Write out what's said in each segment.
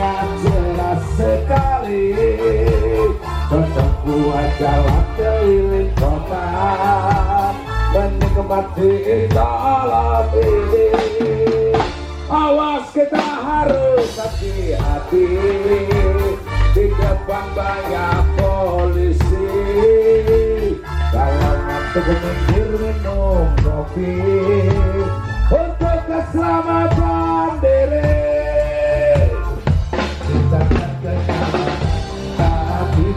sangat jelas sekali Cocok buat jalan keliling kota. Menikmati indah ini Awas kita harus hati-hati. Di depan banyak polisi. Kalau ngantuk minum kopi. Untuk keselamatan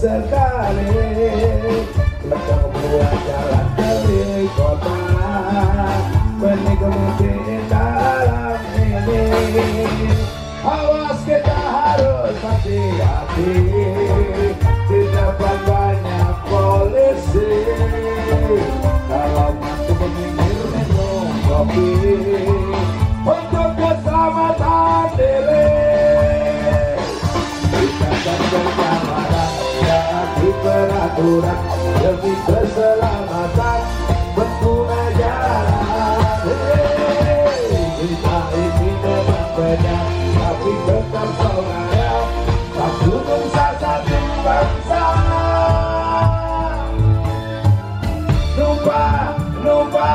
sekali Bertemu jalan keliling kota Menikmati dalam ini. Awas kita harus hati-hati. Di banyak polisi. Kalau masuk minum kopi aturan demi keselamatan pengguna jalan hey, kita ini memang beda tapi tetap saudara satu gunung satu bangsa. Numpa numpa